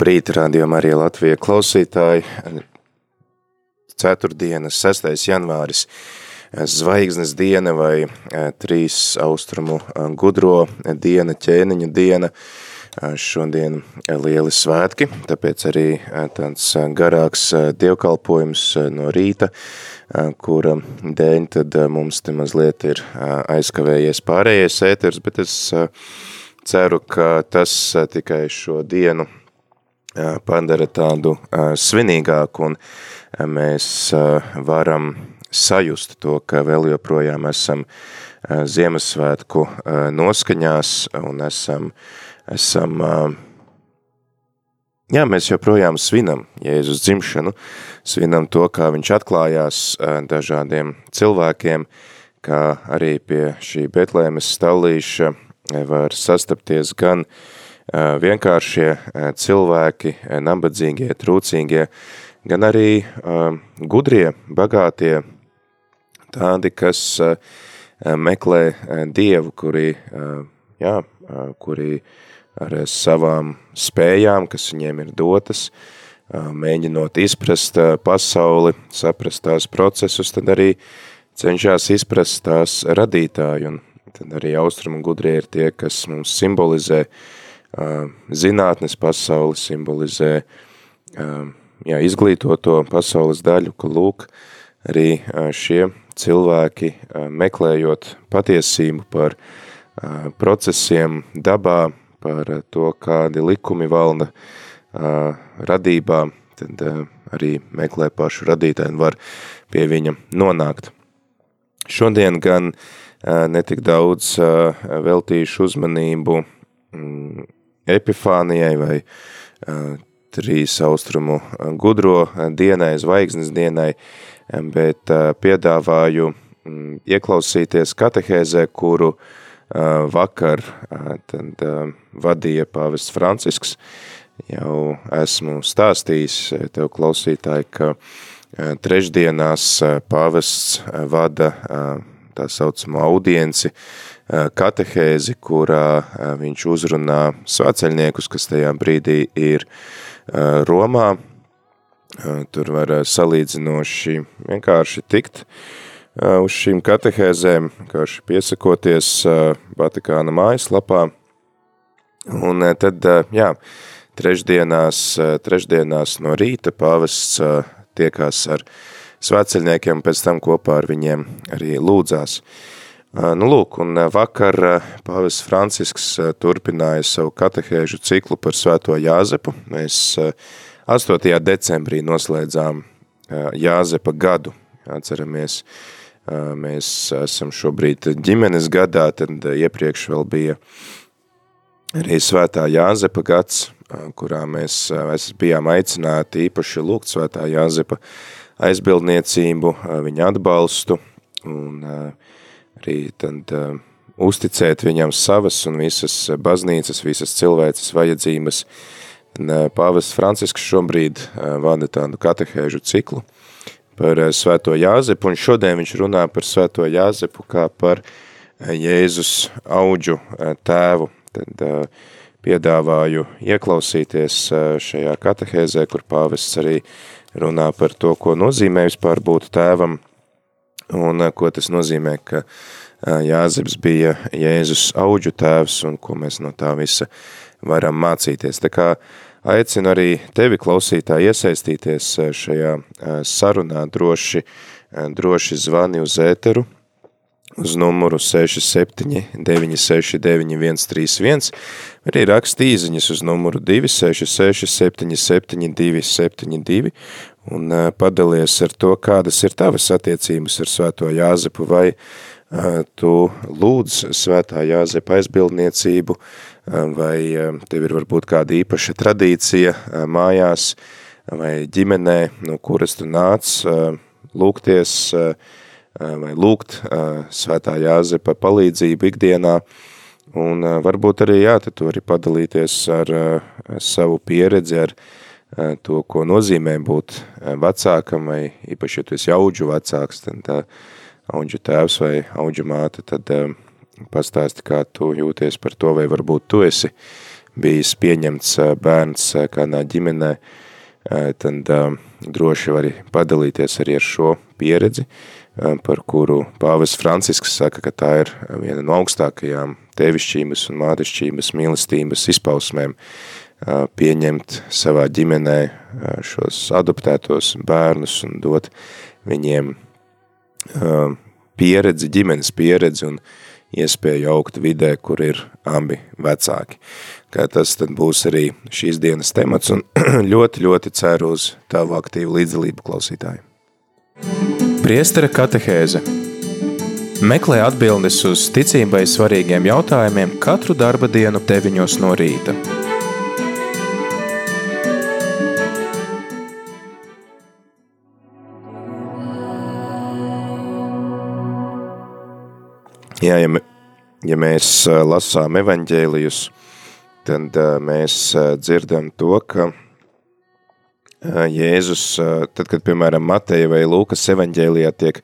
Labrīt, rādījumā arī Latvija klausītāji. Ceturtdienas, 6. janvāris, zvaigznes diena vai trīs austrumu gudro diena, ķēniņa diena. Šodien lieli svētki, tāpēc arī tāds garāks dievkalpojums no rīta, kura dēļ tad mums te mazliet ir aizkavējies pārējais ēters, bet es ceru, ka tas tikai šo dienu padara tādu svinīgāku un mēs varam sajust to, ka vēl joprojām esam Ziemassvētku noskaņās un esam, esam jā, mēs joprojām svinam Jēzus dzimšanu, svinam to, kā viņš atklājās dažādiem cilvēkiem, kā arī pie šī Betlēmes stallīša var sastapties gan uh, vienkāršie cilvēki, nabadzīgie, trūcīgie, gan arī gudrie, bagātie, tādi, kas meklē Dievu, kuri, jā, kuri ar savām spējām, kas viņiem ir dotas, mēģinot izprast pasauli, saprast tās procesus, tad arī cenšas izprast tās radītāju, un tad arī austrumu gudrie ir tie, kas mums simbolizē uh, zinātnes pasauli simbolizē jā, izglītoto pasaules daļu, ka lūk, arī šie cilvēki meklējot patiesību par procesiem dabā, par to, kādi likumi valda radībā, tad arī meklē pašu radītāju un var pie viņa nonākt. Šodien gan netik daudz veltīšu uzmanību mm, epifānijai vai uh, trīs austrumu gudro dienai, zvaigznes dienai, bet uh, piedāvāju um, ieklausīties katehēzē, kuru uh, vakar tad, vadīja pāvests Francisks. Jau esmu stāstījis tev klausītāji, ka trešdienās pāvests vada tā saucamo audienci katehēzi, kurā eh, viņš uzrunā svēceļniekus, kas tajā brīdī ir eh, Romā. Tur var salīdzinoši vienkārši tikt uz šīm katehēzēm, vienkārši piesakoties Vatikāna mājaslapā. Un tad, jā, trešdienās, trešdienās no rīta pāvests tiekās ar svētceļniekiem, pēc tam kopā ar viņiem arī lūdzās. Uh, Nu, lūk, un vakar pāvis Francisks turpināja savu katehēžu ciklu par svēto Jāzepu. Mēs 8. decembrī noslēdzām Jāzepa gadu. Atceramies, mēs esam šobrīd ģimenes gadā, tad iepriekš vēl bija arī svētā Jāzepa gads, kurā mēs bijām aicināti īpaši lūgt svētā Jāzepa aizbildniecību, viņa atbalstu un uh, arī tad uh, uzticēt viņam savas un visas baznīcas, visas cilvēces vajadzības. Uh, Pāvests Francisks šobrīd uh, vada tādu katehēžu ciklu par svēto Jāzepu, un šodien viņš runā par svēto Jāzepu kā par Jēzus auģu tēvu. Tad piedāvāju ieklausīties šajā katehēzē, kur pāvests arī runā par to, ko nozīmē vispār būt tēvam, un ko tas nozīmē, ka Jāzeps bija Jēzus auģu tēvs un ko mēs no tā visa varam mācīties. Tā kā aicinu arī tevi klausītā iesaistīties šajā sarunā. Droši, droši zvani uz ēteru uz numuru 67 969 131, arī raksti īziņas uz numuru 266 77 272 un padalies ar to, kādas ir tavas attiecības ar svēto Jāzepu, vai tu lūdz svētā Jāzepa aizbildniecību, vai tev ir varbūt kāda īpaša tradīcija mājās vai ģimenē, no kuras tu nāc lūgties vai lūgt svētā Jāzepa palīdzību ikdienā, un varbūt arī, jā, tu vari padalīties ar savu pieredzi, ar to, ko nozīmē būt vecākam, vai īpaši, ja tu esi audžu vecāks, tad tā, auģu tēvs vai auģu māte, tad pastāsti, kā tu jūties par to, vai varbūt tu esi bijis pieņemts bērns kādā ģimenē, tad droši vari padalīties arī ar šo pieredzi, par kuru pāvis Francisks saka, ka tā ir viena no augstākajām tevišķības un mātešķības mīlestības izpausmēm, pieņemt savā ģimenē šos adoptētos bērnus un dot viņiem pieredzi, ģimenes pieredzi un iespēju augt vidē, kur ir abi vecāki. Kā tas tad būs arī šīs dienas temats un ļoti, ļoti ceru uz tavu aktīvu līdzdalību klausītāju. Priestara katehēze Meklē atbildes uz ticībai svarīgiem jautājumiem katru darba dienu 9 no rīta. Jā, ja, ja mēs lasām evaņģēlijus, tad mēs dzirdam to, ka Jēzus, tad, kad, piemēram, Mateja vai Lūkas evaņģēlijā tiek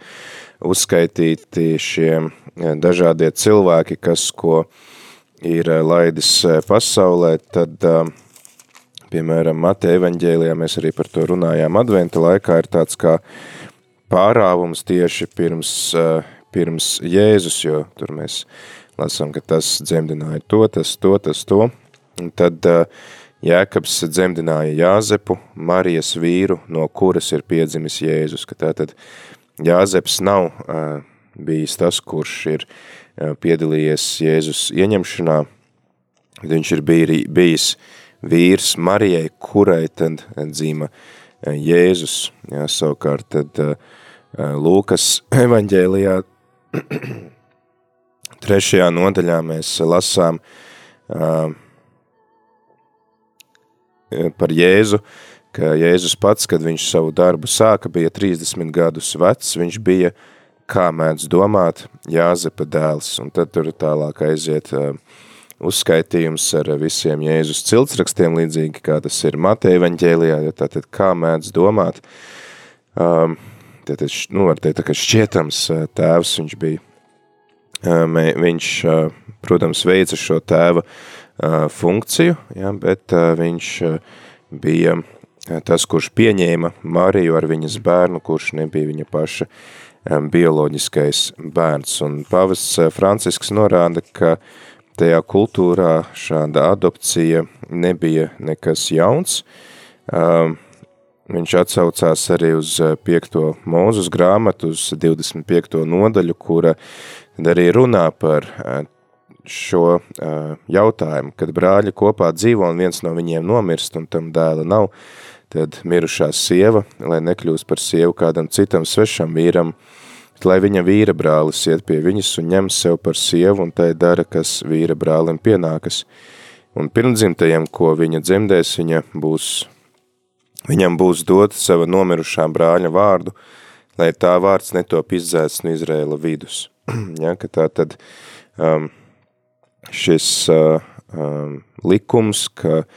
uzskaitīti šie dažādie cilvēki, kas ko ir laidis pasaulē, tad, piemēram, Mateja evaņģēlijā mēs arī par to runājām adventa laikā, ir tāds kā pārāvums tieši pirms pirms Jēzus, jo tur mēs lasām, ka tas dzemdināja to, tas, to, tas, to. Un tad uh, Jēkabs dzemdināja Jāzepu, Marijas vīru, no kuras ir piedzimis Jēzus, ka tātad Jāzeps nav uh, bijis tas, kurš ir uh, piedalījies Jēzus ieņemšanā, viņš ir bij, bijis vīrs Marijai, kurai tad dzīma Jēzus. Jā, savukārt tad Lūkas evaņģēlijā Trešajā nodaļā mēs lasām uh, par Jēzu, ka Jēzus pats, kad viņš savu darbu sāka, bija 30 gadus vecs, viņš bija, kā mēdz domāt, Jāzepa dēls, un tad tur tālāk aiziet uh, uzskaitījums ar visiem Jēzus ciltsrakstiem, līdzīgi kā tas ir Mateja evaņģēlijā, ja tātad kā mēdz domāt, um, tātad, nu, var teikt, ka šķietams tēvs viņš bija. Viņš, protams, veica šo tēva funkciju, ja, bet viņš bija tas, kurš pieņēma Mariju ar viņas bērnu, kurš nebija viņa paša bioloģiskais bērns. Un pavests Francisks norāda, ka tajā kultūrā šāda adopcija nebija nekas jauns, Viņš atsaucās arī uz 5. Eh, mūzus grāmatu, uz 25. nodaļu, kura arī runā par eh, šo eh, jautājumu, kad brāļi kopā dzīvo un viens no viņiem nomirst un tam dēla nav, tad mirušā sieva, lai nekļūst par sievu kādam citam svešam vīram, lai viņa vīra brālis iet pie viņas un ņem sev par sievu un tai dara, kas vīra brālim pienākas. Un pirmdzimtajam, ko viņa dzemdēs, viņa būs Viņam būs dot sava nomirušā brāļa vārdu, lai tā vārds netop izdzēts no Izrēla vidus. ja, ka tā tad um, šis uh, um, likums, ka uh,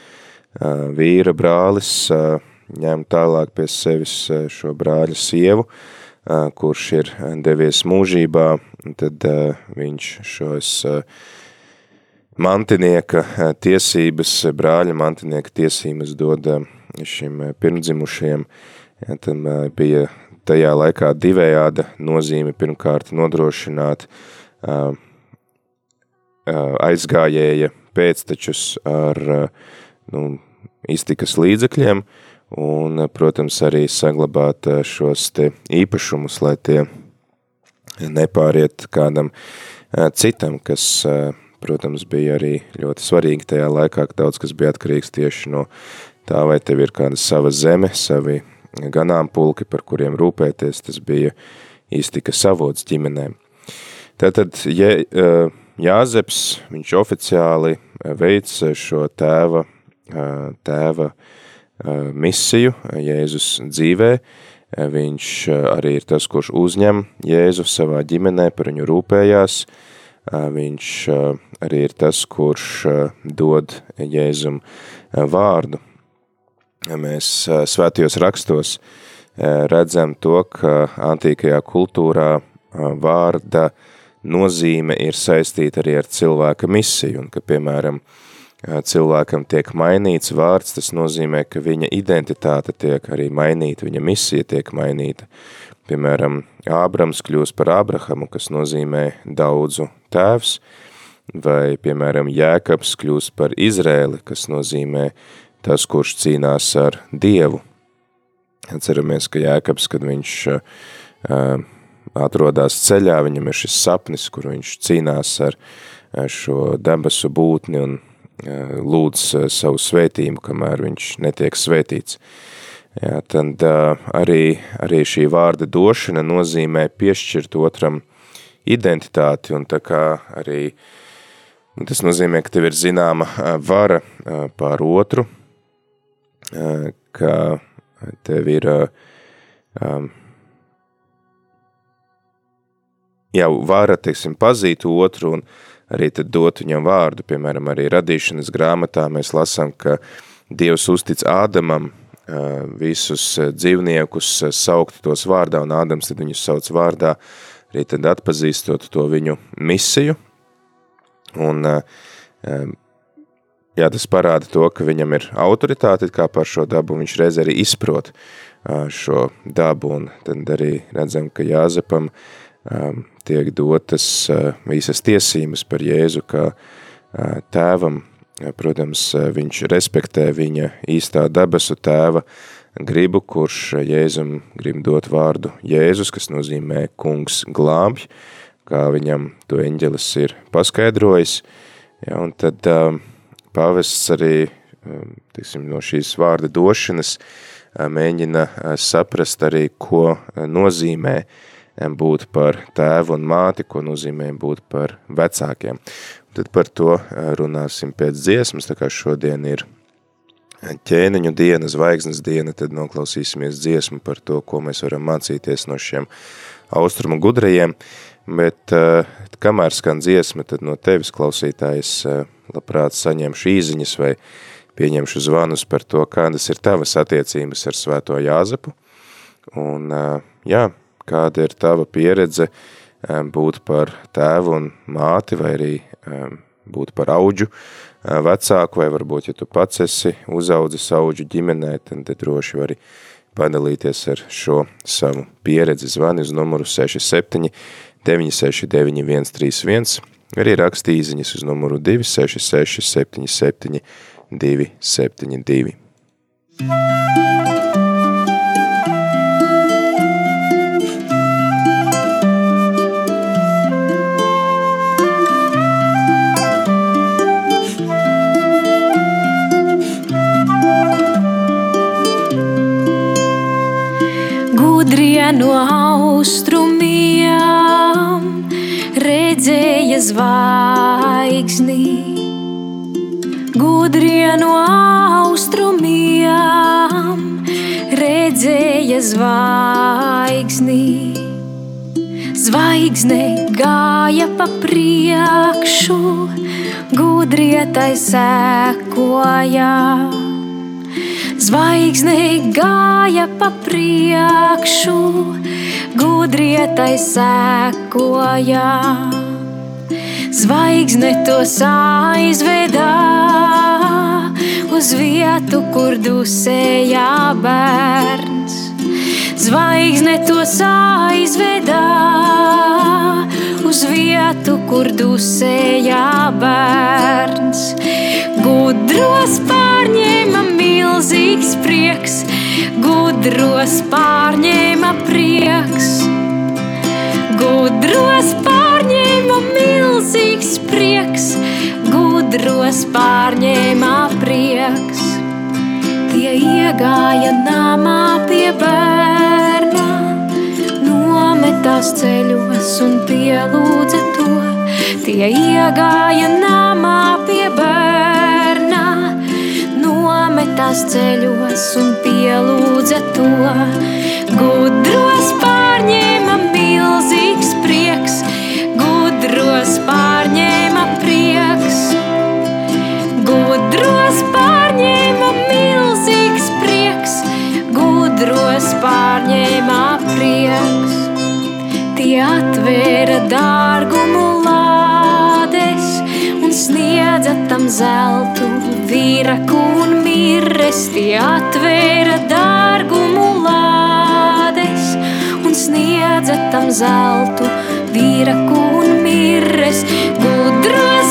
vīra brālis uh, ņem tālāk pie sevis uh, šo brāļa sievu, uh, kurš ir devies mūžībā, tad uh, viņš šos uh, mantinieka uh, tiesības, brāļa mantinieka tiesības dod uh, šim eh, pirmdzimušajam. Ja, tam eh, bija tajā laikā divējāda nozīme pirmkārt nodrošināt uh, aizgājēja pēctečus ar nu, iztikas līdzekļiem un, protams, arī saglabāt šos te īpašumus, lai tie nepāriet kādam citam, kas, protams, bija arī ļoti svarīgi tajā laikā, ka daudz kas bija atkarīgs tieši no tā vai tev ir kāda sava zeme, savi ganāmpulki, par kuriem rūpēties, tas bija iztika savots ģimenēm. Tātad ja, Jāzeps, viņš oficiāli veic šo tēva, tēva misiju Jēzus dzīvē, viņš arī ir tas, kurš uzņem Jēzu savā ģimenē, par viņu rūpējās, viņš arī ir tas, kurš dod Jēzum vārdu. Mēs svētajos rakstos redzam to, ka antīkajā kultūrā vārda nozīme ir saistīta arī ar cilvēka misiju, un ka, piemēram, cilvēkam tiek mainīts vārds, tas nozīmē, ka viņa identitāte tiek arī mainīta, viņa misija tiek mainīta. Piemēram, Ābrams kļūst par Abrahamu, kas nozīmē daudzu tēvs, vai, piemēram, Jēkabs kļūst par Izrēli, kas nozīmē tas, kurš cīnās ar Dievu. Atceramies, ka Jēkabs, kad viņš uh, atrodas ceļā, viņam ir šis sapnis, kur viņš cīnās ar šo debesu būtni un lūdz savu svētību, kamēr viņš netiek svētīts. Jā, tad arī, arī šī vārda došana nozīmē piešķirt otram identitāti, un tā kā arī tas nozīmē, ka tev ir zināma vara pār otru, ka tev ir um, jau vara, teiksim, pazīt otru un arī tad dot viņam vārdu. Piemēram, arī radīšanas grāmatā mēs lasām, ka Dievs uztic Ādamam visus dzīvniekus saukt tos vārdā, un Ādams tad viņus sauc vārdā, arī tad atpazīstot to viņu misiju. Un, jā, tas parāda to, ka viņam ir autoritāte kā par šo dabu, un viņš reiz arī izprot šo dabu, un tad arī redzam, ka Jāzepam tiek dotas visas tiesības par Jēzu, kā tēvam, protams, viņš respektē viņa īstā debesu tēva gribu, kurš Jēzum grib dot vārdu Jēzus, kas nozīmē kungs glābj, kā viņam to eņģelis ir paskaidrojis, ja, un tad pavests arī, tiksim, no šīs vārda došanas mēģina saprast arī, ko nozīmē būt par tēvu un māti, ko nozīmē būt par vecākiem. Tad par to runāsim pēc dziesmas, tā kā šodien ir ķēniņu diena, zvaigznes diena, tad noklausīsimies dziesmu par to, ko mēs varam mācīties no šiem austrumu gudrajiem, bet eh, kamēr skan dziesma, tad no tevis klausītājs eh, labprāt saņemšu īziņas vai pieņemšu zvanus par to, kādas ir tavas attiecības ar svēto Jāzepu. Un jā, kāda ir tava pieredze būt par tēvu un māti, vai arī būt par auģu vecāku, vai varbūt, ja tu pats esi uzaudzis auģu ģimenē, tad te droši vari padalīties ar šo savu pieredzi. Zvani uz numuru 67 969 131, arī raksti īziņas uz numuru 266 77 272. no austrumiem zvaigzni. Gudrie no austrumiem redzēja zvaigzni. Zvaigzne gāja pa priekšu, gudrie tai sekoja Zvaigzne gāja pa priekšu, gudrietai sekoja. Zvaigzne tos aizvedā uz vietu, kur dusēja bērns. Zvaigzne tos aizvedā uz vietu, kur dusēja bērns. Gudros pārņēma milzīgs prieks, gudros pārņēma prieks. Gudros pārņēma gudros pārņēma prieks. Tie iegāja namā pie bērna, nometa tās ceļos un pielūdza to. Tie iegāja namā pie bērna, nometās ceļos un pielūdza to. Gudros pārņēma pārņēma prieks. Tie atvēra dārgumu lādes un sniedza tam zeltu, vīraku un mirres. Tie atvēra dārgumu lādes un sniedza tam zeltu, vīraku un mirres. Gudros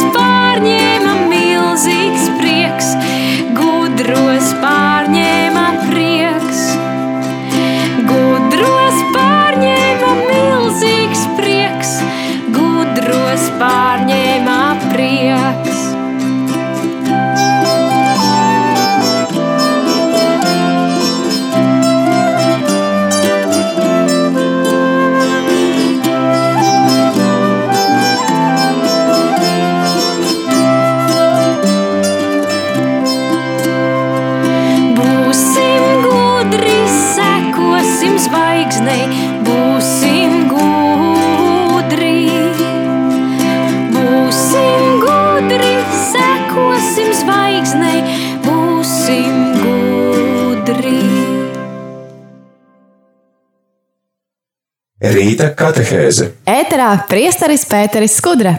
Rīta katehēze. Ēterā priesteris Pēteris Skudra.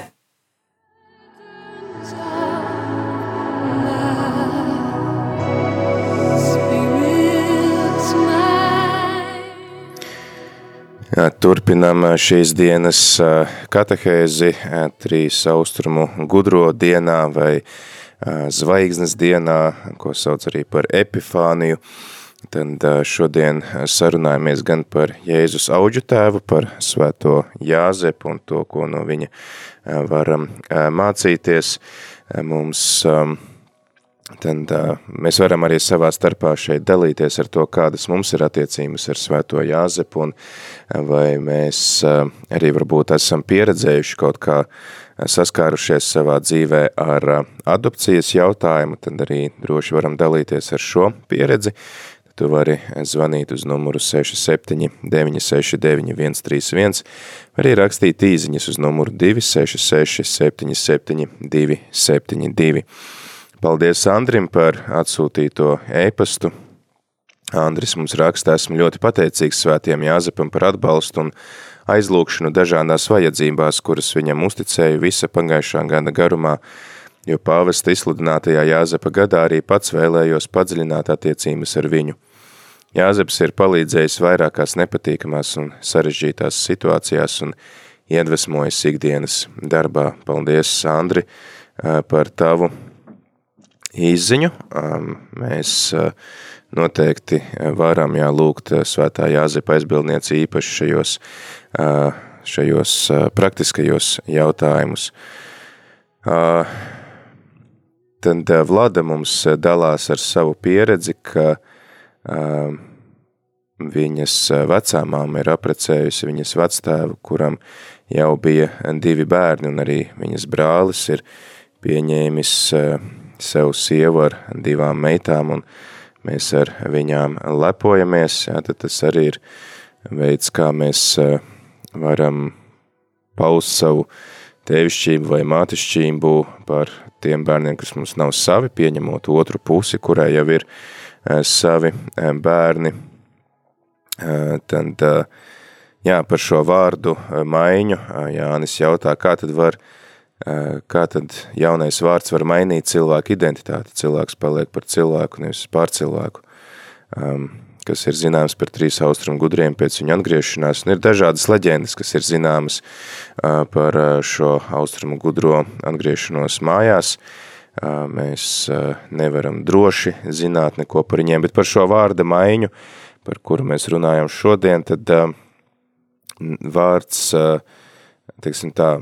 Turpinām šīs dienas katehēzi trīs austrumu gudro dienā vai zvaigznes dienā, ko sauc arī par epifāniju. Tad šodien sarunājamies gan par Jēzus auģu tēvu, par svēto Jāzepu un to, ko no viņa varam mācīties. Mums um, tad mēs varam arī savā starpā šeit dalīties ar to, kādas mums ir attiecības ar svēto Jāzepu, un vai mēs arī varbūt esam pieredzējuši kaut kā saskārušies savā dzīvē ar adopcijas jautājumu, tad arī droši varam dalīties ar šo pieredzi. Tu vari zvanīt uz numuru 67 969 131, vai arī rakstīt īziņas uz numuru 266 77 272. Paldies Andrim par atsūtīto ēpastu. Andris mums raksta, esmu ļoti pateicīgs svētiem Jāzepam par atbalstu un aizlūkšanu dažādās vajadzībās, kuras viņam uzticēju visa pagājušā gada garumā, jo pāvesta izsludinātajā Jāzepa gadā arī pats vēlējos padziļināt attiecības ar viņu. Jāzeps ir palīdzējis vairākās nepatīkamās un sarežģītās situācijās un iedvesmojis ikdienas darbā. Paldies, Andri, par tavu izziņu. Mēs noteikti varam jā, lūgt svētā Jāzepa aizbildnieci īpaši šajos, šajos praktiskajos jautājumus. Tad Vlada mums dalās ar savu pieredzi, ka viņas vecāmām ir aprecējusi viņas vectēvu, kuram jau bija divi bērni, un arī viņas brālis ir pieņēmis sev sievu ar divām meitām, un mēs ar viņām lepojamies, jā, tad tas arī ir veids, kā mēs varam paust savu tēvišķību vai mātišķību par tiem bērniem, kas mums nav savi, pieņemot otru pusi, kurai jau ir savi bērni. Tad, jā, par šo vārdu maiņu Jānis jautā, kā tad var kā tad jaunais vārds var mainīt cilvēku identitāti. Cilvēks paliek par cilvēku, nevis par cilvēku, um, kas ir zināms par trīs austrumu gudriem pēc viņa atgriešanās. Un ir dažādas leģendas, kas ir zināmas par šo austrumu gudro atgriešanos mājās. Uh, mēs uh, nevaram droši zināt neko par viņiem, bet par šo vārda maiņu, par kuru mēs runājam šodien, tad uh, vārds, uh, teiksim tā,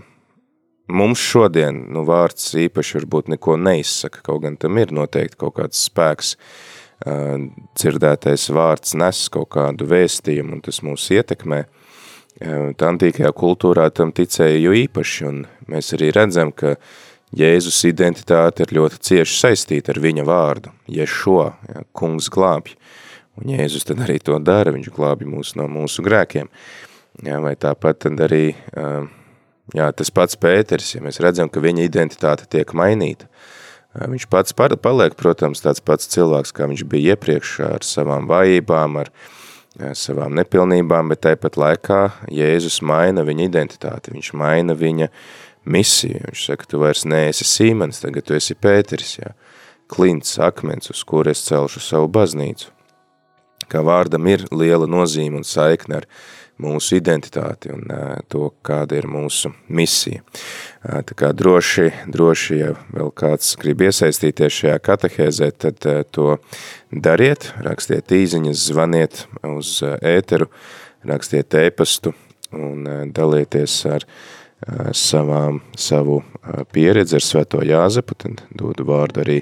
Mums šodien nu, vārds īpaši varbūt neko neizsaka, kaut gan tam ir noteikti kaut kāds spēks. Dzirdētais vārds nes kaut kādu vēstījumu un tas mūs ietekmē, tā antīkajā kultūrā tam ticēja jo īpaši, un mēs arī redzam, ka Jēzus identitāte ir ļoti cieši saistīta ar viņa vārdu, Ješo, ja, kungs glābj, un Jēzus tad arī to dara, viņš glābj mūs no mūsu grēkiem, ja, vai tāpat tad arī, jā, tas pats Pēters, ja mēs redzam, ka viņa identitāte tiek mainīta, viņš pats paliek, protams, tāds pats cilvēks, kā viņš bija iepriekš ar savām vājībām, ar savām nepilnībām, bet tāpat laikā Jēzus maina viņa identitāti, viņš maina viņa misiju. Viņš saka, tu vairs neesi Sīmens, tagad tu esi Pēteris, jā. Klints, akmens, uz kur es celšu savu baznīcu. Kā vārdam ir liela nozīme un saikne ar mūsu identitāti un to, kāda ir mūsu misija. Tā kā droši, droši, ja vēl kāds grib iesaistīties šajā katehēzē, tad to dariet, rakstiet īziņas, zvaniet uz ēteru, rakstiet ēpastu un dalieties ar uh, savām, savu pieredzi ar Svēto Jāzepu, tad dodu vārdu arī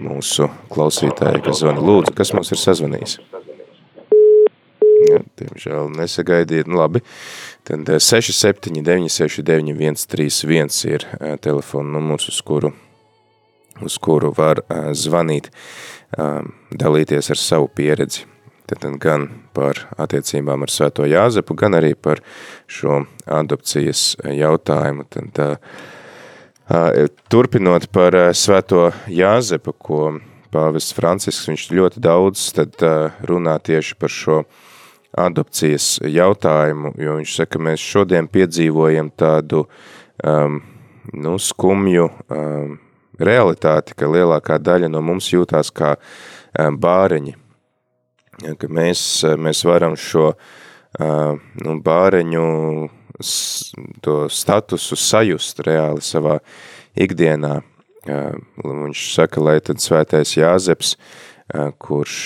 mūsu klausītāji, kas zvana lūdzu, kas mums ir sazvanījis. Ja, diemžēl nesagaidiet, nu labi. Tad 679 691 131 ir telefona numurs, uz kuru, uz kuru var zvanīt, dalīties ar savu pieredzi. Tad gan par attiecībām ar Svēto Jāzepu, gan arī par šo adopcijas jautājumu. Tad, uh, turpinot par uh, Svēto Jāzepu, ko pāvests Francisks, viņš ļoti daudz tad uh, runā tieši par šo adopcijas jautājumu, jo viņš saka, mēs šodien piedzīvojam tādu um, nu, skumju um, realitāti, ka lielākā daļa no mums jūtās kā um, bāreņi, ja, ka mēs, mēs varam šo uh, nu, bāreņu to statusu sajust reāli savā ikdienā. Uh, viņš saka, lai tad svētais Jāzeps uh, kurš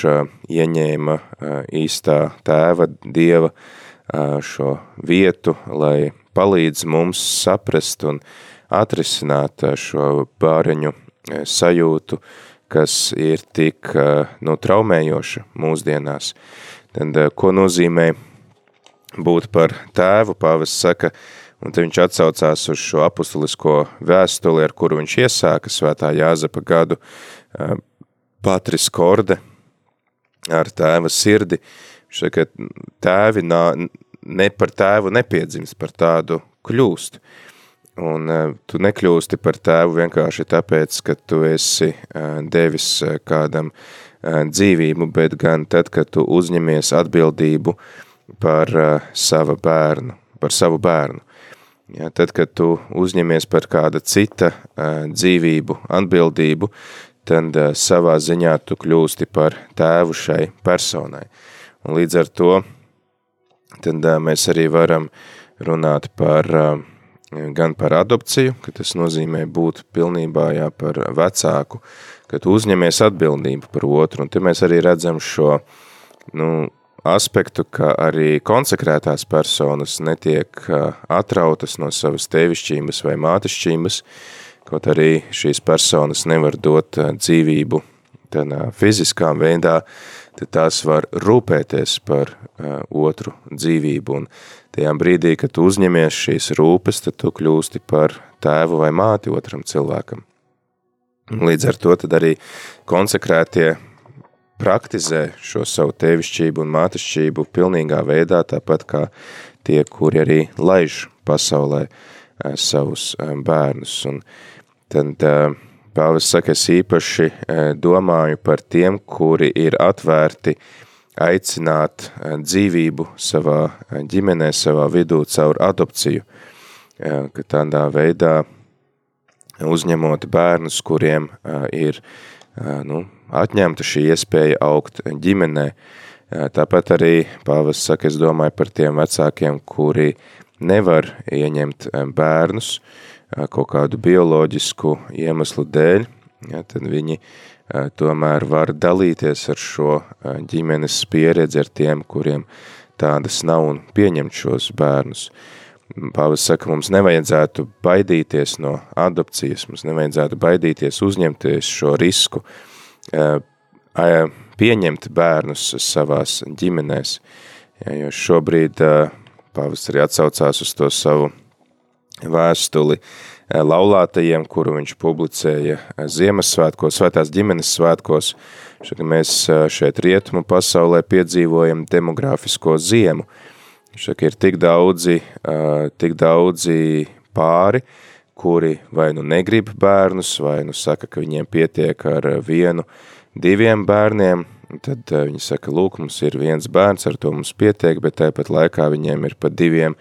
ieņēma īstā tēva dieva šo vietu, lai palīdz mums saprast un atrisināt šo bāreņu sajūtu, kas ir tik nu, traumējoša mūsdienās. Tad, ko nozīmē būt par tēvu, pāvis saka, un te viņš atsaucās uz šo apustulisko vēstuli, ar kuru viņš iesāka svētā Jāzepa gadu, Patris Korde ar tēva sirdi. Viņš saka, tēvi nā, ne par tēvu nepiedzimst, par tādu kļūst. Un uh, tu nekļūsti par tēvu vienkārši tāpēc, ka tu esi uh, devis uh, kādam uh, dzīvību, bet gan tad, kad tu uzņemies atbildību par uh, sava bērnu, par savu bērnu. Ja, tad, kad tu uzņemies par kāda cita uh, dzīvību atbildību, tad uh, savā ziņā tu kļūsti par tēvu šai personai. Un līdz ar to tad uh, mēs arī varam runāt par, uh, gan par adopciju, ka tas nozīmē būt pilnībā jā, par vecāku, ka tu uzņemies atbildību par otru, un te mēs arī redzam šo, nu, aspektu, ka arī konsekrētās personas netiek atrautas no savas tevišķības vai mātišķības, Kaut arī šīs personas nevar dot dzīvību tādā fiziskā veidā, tad tās var rūpēties par uh, otru dzīvību. Un tajā brīdī, kad tu uzņemies šīs rūpes, tad tu kļūsti par tēvu vai māti otram cilvēkam. Līdz ar to tad arī konsekrētie praktizē šo savu tevišķību un mātišķību pilnīgā veidā, tāpat kā tie, kuri arī laiž pasaulē uh, savus uh, bērnus. Un, uh, tad Pāvis saka, es īpaši domāju par tiem, kuri ir atvērti aicināt dzīvību savā ģimenē, savā vidū caur adopciju, ka tādā veidā uzņemot bērnus, kuriem ir nu, atņemta šī iespēja augt ģimenē. Tāpat arī Pāvis saka, es domāju par tiem vecākiem, kuri nevar ieņemt bērnus, kaut kādu bioloģisku iemeslu dēļ, ja, tad viņi tomēr var dalīties ar šo ģimenes pieredzi ar tiem, kuriem tādas nav un pieņemt šos bērnus. Pāvis saka, mums nevajadzētu baidīties no adopcijas, mums nevajadzētu baidīties uzņemties šo risku, pieņemt bērnus savās ģimenēs, jo šobrīd pāvis arī atsaucās uz to savu vēstuli laulātajiem, kuru viņš publicēja Ziemassvētkos, svētās ģimenes svētkos, mēs šeit rietumu pasaulē piedzīvojam demografisko ziemu. Šaka ir tik daudzi, tik daudzi pāri, kuri vai nu negrib bērnus, vai nu saka, ka viņiem pietiek ar vienu, diviem bērniem, tad viņi saka, lūk, mums ir viens bērns, ar to mums pietiek, bet tāpat laikā viņiem ir pat diviem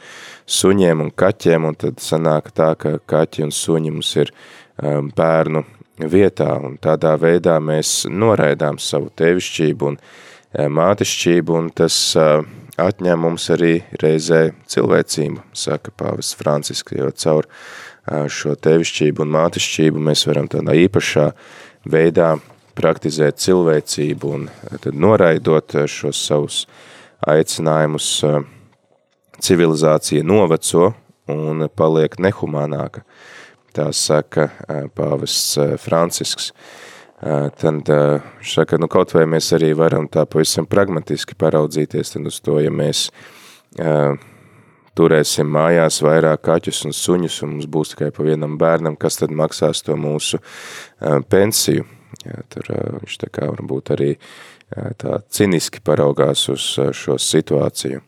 suņiem un kaķiem, un tad sanāk tā, ka kaķi un suņi mums ir um, bērnu vietā, un tādā veidā mēs noraidām savu tevišķību un um, mātišķību, un tas uh, atņem mums arī reizē cilvēcību, saka pāvis Francisks, jo caur uh, šo tevišķību un mātišķību mēs varam tādā īpašā veidā praktizēt cilvēcību un eh, tad noraidot eh, šos savus aicinājumus eh, civilizācija noveco un paliek nehumānāka. Tā saka pāvests Francisks. Tad šaka, nu kaut vai mēs arī varam tā pavisam pragmatiski paraudzīties tad uz to, ja mēs turēsim mājās vairāk kaķus un suņus un mums būs tikai pa vienam bērnam, kas tad maksās to mūsu pensiju. Jā, tur viņš tā kā varbūt arī tā ciniski paraugās uz šo situāciju.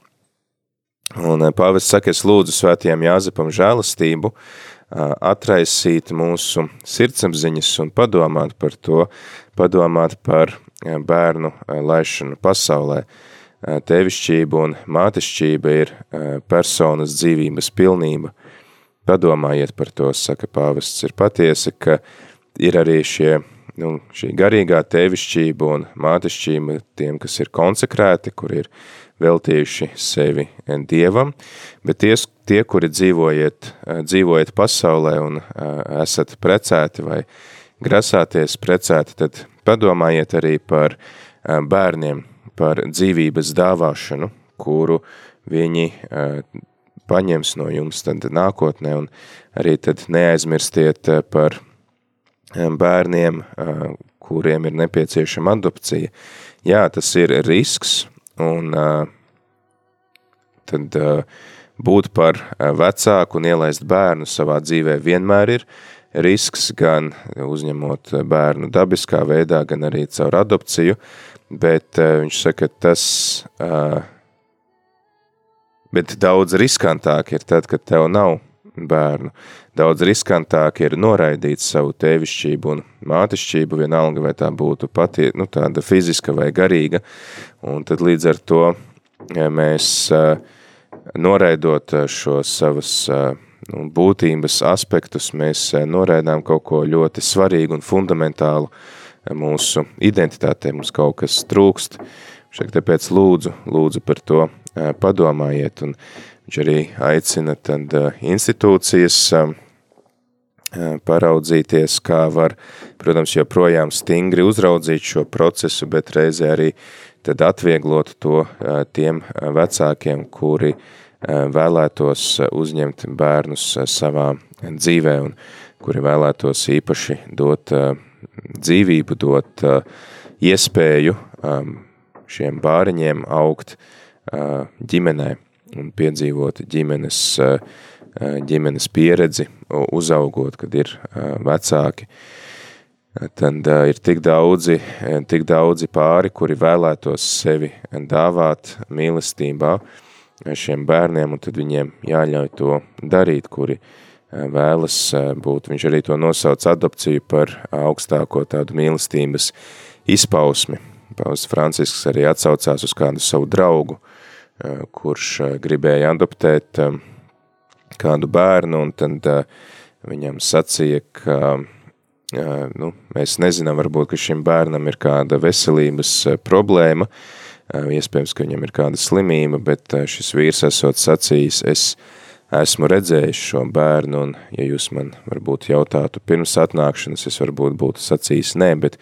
Un pāvis saka, es lūdzu svētījām Jāzepam žēlastību, atraisīt mūsu sirdsapziņas un padomāt par to, padomāt par bērnu laišanu pasaulē. Tevišķība un mātišķība ir personas dzīvības pilnība. Padomājiet par to, saka pāvests, ir patiesa, ka ir arī šie nu, šī garīgā tēvišķība un mātišķība tiem, kas ir konsekrēti, kur ir veltījuši sevi Dievam, bet tie, tie kuri dzīvojiet, dzīvojiet pasaulē un esat precēti vai grasāties precēti, tad padomājiet arī par bērniem, par dzīvības dāvāšanu, kuru viņi paņems no jums tad nākotnē, un arī tad neaizmirstiet par bērniem, kuriem ir nepieciešama adopcija. Jā, tas ir risks, un tad būt par vecāku un ielaist bērnu savā dzīvē vienmēr ir risks, gan uzņemot bērnu dabiskā veidā, gan arī caur adopciju, bet viņš saka, tas, bet daudz riskantāk ir tad, kad tev nav bērnu. Daudz riskantāk ir noraidīt savu tēvišķību un mātišķību, vienalga vai tā būtu pati, nu, tāda fiziska vai garīga, un tad līdz ar to mēs noraidot šo savas nu, būtības aspektus, mēs noraidām kaut ko ļoti svarīgu un fundamentālu mūsu identitātē, mums kaut kas trūkst, šeit tāpēc lūdzu, lūdzu par to padomājiet, un Viņš arī aicina tad institūcijas paraudzīties, kā var, protams, joprojām stingri uzraudzīt šo procesu, bet reizē arī tad atvieglot to tiem vecākiem, kuri vēlētos uzņemt bērnus savā dzīvē un kuri vēlētos īpaši dot dzīvību, dot iespēju šiem bāriņiem augt ģimenē un piedzīvot ģimenes, ģimenes pieredzi, uzaugot, kad ir vecāki. Tad ir tik daudzi, tik daudzi pāri, kuri vēlētos sevi dāvāt mīlestībā šiem bērniem, un tad viņiem jāļauj to darīt, kuri vēlas būt. Viņš arī to nosauc adopciju par augstāko tādu mīlestības izpausmi. Pāvis Francisks arī atsaucās uz kādu savu draugu, Eh, kurš eh, gribēja adoptēt eh, kādu bērnu, un tad viņam sacīja, ka nu, mēs nezinām, varbūt, ka šim bērnam ir kāda veselības problēma, iespējams, ka viņam ir kāda slimība, bet šis vīrs esot sacījis, es esmu redzējis šo bērnu, un ja jūs man varbūt jautātu pirms atnākšanas, es varbūt būtu sacījis nē, bet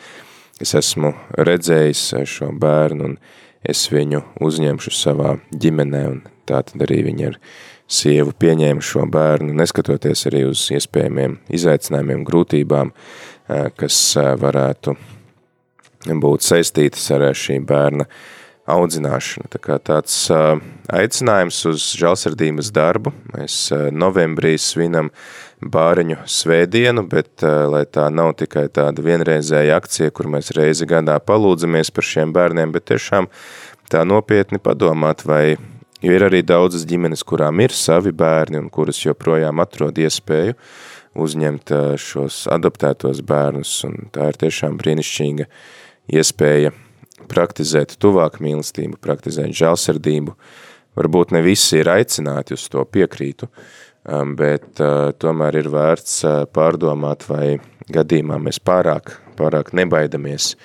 es esmu redzējis šo bērnu, un es viņu uzņemšu savā ģimenē, un tā tad arī viņa ar sievu pieņēma šo bērnu, neskatoties arī uz iespējamiem izaicinājumiem, grūtībām, kas varētu būt saistītas ar šī bērna audzināšanu. Tā kā tāds aicinājums uz žalsardības darbu. Mēs novembrī svinam bāriņu svētdienu, bet lai tā nav tikai tāda vienreizēja akcija, kur mēs reizi gadā palūdzamies par šiem bērniem, bet tiešām tā nopietni padomāt, vai jo ir arī daudzas ģimenes, kurām ir savi bērni un kuras joprojām atrod iespēju uzņemt šos adoptētos bērnus, un tā ir tiešām brīnišķīga iespēja praktizēt tuvāk mīlestību, praktizēt žēlsirdību. Varbūt ne visi ir aicināti uz to piekrītu, um, bet uh, tomēr ir vērts uh, pārdomāt, vai gadījumā mēs pārāk, pārāk nebaidamies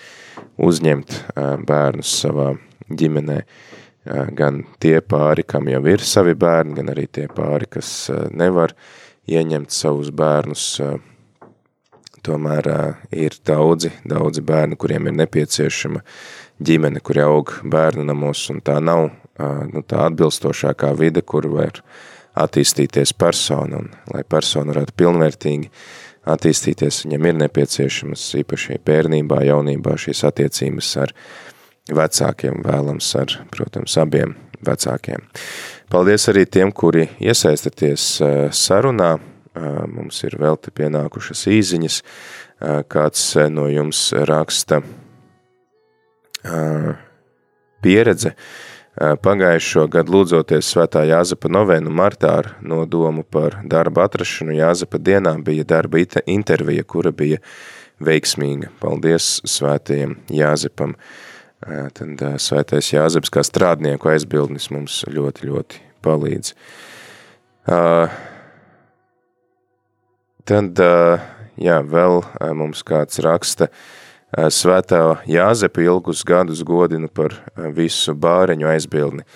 uzņemt uh, bērnus savā ģimenē. Gan tie pāri, kam jau ir savi bērni, gan arī tie pāri, kas nevar ieņemt savus bērnus tomēr ir daudzi, daudzi bērni, kuriem ir nepieciešama ģimene, kur aug bērnu namos, un tā nav nu, tā atbilstošākā vide, kur var attīstīties persona, un lai persona varētu pilnvērtīgi attīstīties, viņam ir nepieciešamas īpaši bērnībā, jaunībā šīs attiecības ar vecākiem, vēlams ar, protams, abiem vecākiem. Paldies arī tiem, kuri iesaistaties sarunā, mums ir vēl te pienākušas īziņas, kāds no jums raksta pieredze. Pagājušo gadu lūdzoties svētā Jāzepa novenu martā ar nodomu par darba atrašanu Jāzepa dienā bija darba intervija, kura bija veiksmīga. Paldies svētajiem Jāzepam. Tad svētais Jāzeps kā strādnieku aizbildnis mums ļoti, ļoti palīdz. Tad, jā, vēl mums kāds raksta, Eh, svētā Jāzepa ilgus gadus godinu par eh, visu bāreņu aizbildni.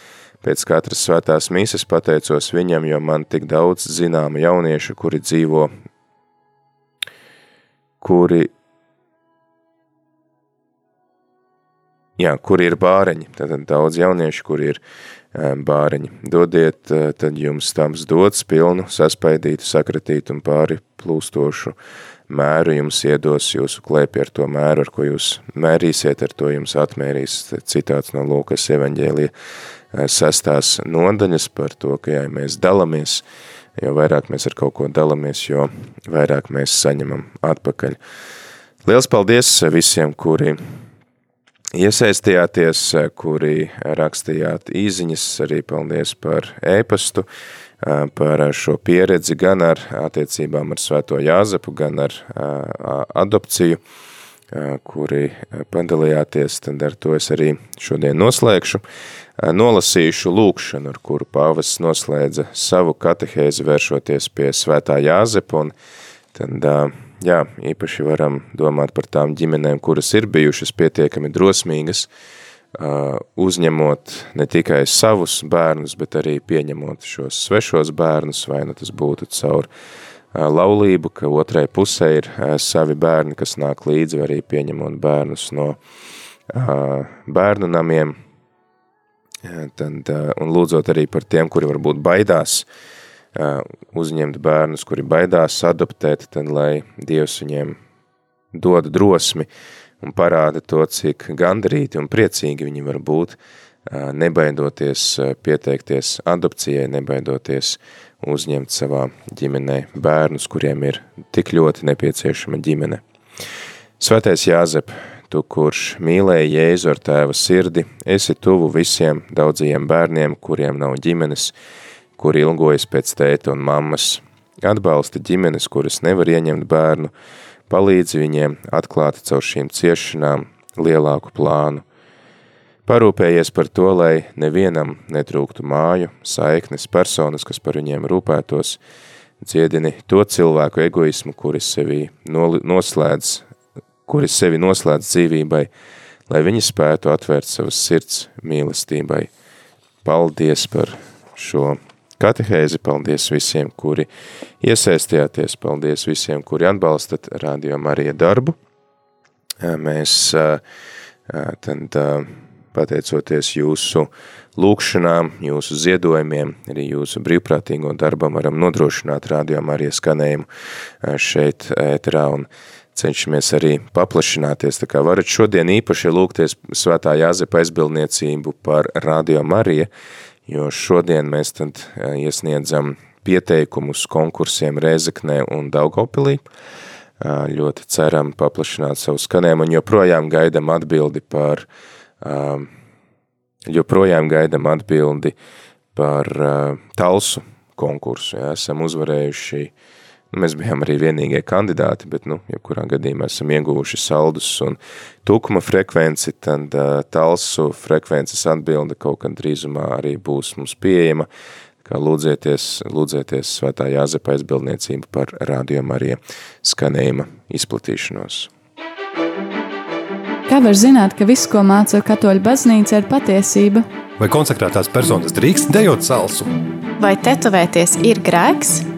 Pēc katras svētās mīsas pateicos viņam, jo man tik daudz zināma jauniešu, kuri dzīvo, kuri, jā, kuri ir bāreņi, tad daudz jauniešu, kuri ir eh, bāreņi. Dodiet, tad jums tams dots pilnu, saspaidītu, sakratītu un pāri plūstošu mēru jums iedos jūsu klēpi ar to mēru, ar ko jūs mērīsiet, ar to jums atmērīs. Citāts no Lūkas evaņģēlija eh, sestās nodaļas par to, ka jā, mēs dalamies, jo vairāk mēs ar kaut ko dalamies, jo vairāk mēs saņemam atpakaļ. Liels paldies visiem, kuri iesaistījāties, kuri rakstījāt īziņas, arī paldies par ēpastu, par šo pieredzi gan ar attiecībām ar Svēto Jāzepu, gan ar adopciju, kuri padalījāties, tad ar to es arī šodien noslēgšu. Nolasīšu lūkšanu, ar kuru pāvis noslēdza savu katehēzi vēršoties pie Svētā Jāzepa, un tad, jā, īpaši varam domāt par tām ģimenēm, kuras ir bijušas pietiekami drosmīgas, uzņemot ne tikai savus bērnus, bet arī pieņemot šos svešos bērnus, vai nu tas būtu caur laulību, ka otrai pusē ir savi bērni, kas nāk līdzi, arī pieņemot bērnus no bērnu namiem, tad, un lūdzot arī par tiem, kuri varbūt baidās uzņemt bērnus, kuri baidās adoptēt, tad lai Dievs viņiem dod drosmi, uh, un parāda to, cik gandarīti un priecīgi viņi var būt, nebaidoties pieteikties adopcijai, nebaidoties uzņemt savā ģimenē bērnus, kuriem ir tik ļoti nepieciešama ģimene. Svētais Jāzep, tu, kurš mīlēja Jēzu ar tēva sirdi, esi tuvu visiem daudzajiem bērniem, kuriem nav ģimenes, kuri ilgojas pēc tēta un mammas, atbalsta ģimenes, kuras nevar ieņemt bērnu, palīdzi viņiem atklāt caur šīm ciešanām lielāku plānu. Parūpējies par to, lai nevienam netrūktu māju, saiknes, personas, kas par viņiem rūpētos, dziedini to cilvēku egoismu, kuri sevi noslēdz, kuri sevi noslēdz dzīvībai, lai viņi spētu atvērt savas sirds mīlestībai. Paldies par šo katehēzi. Paldies visiem, kuri iesaistījāties. Paldies visiem, kuri atbalstat Radio Marija darbu. Mēs tad pateicoties jūsu lūkšanām, jūsu ziedojumiem, arī jūsu brīvprātīgo darbam varam nodrošināt Radio Marija skanējumu šeit ēterā un cenšamies arī paplašināties. Tā kā varat šodien īpaši lūgties svētā Jāzepa aizbildniecību par Radio Marija, jo šodien mēs tad iesniedzam pieteikumus konkursiem Rēzeknē un Daugopilī. Ļoti ceram paplašināt savu skanējumu un joprojām gaidam atbildi par, joprojām gaidam atbildi par talsu konkursu. Ja, esam uzvarējuši, nu, mēs bijām arī vienīgie kandidāti, bet, nu, jebkurā gadījumā esam ieguvuši saldus un tukuma frekvenci, tad uh, talsu frekvences atbilde kaut kad drīzumā arī būs mums pieejama kā lūdzieties, lūdzieties svētā Jāzepa aizbildniecību par rādījumu arī skanējuma izplatīšanos. Kā var zināt, ka viss, ko māca katoļu baznīca, ir patiesība? Vai konsekrētās personas drīkst dejot salsu? Vai tetovēties ir grēks?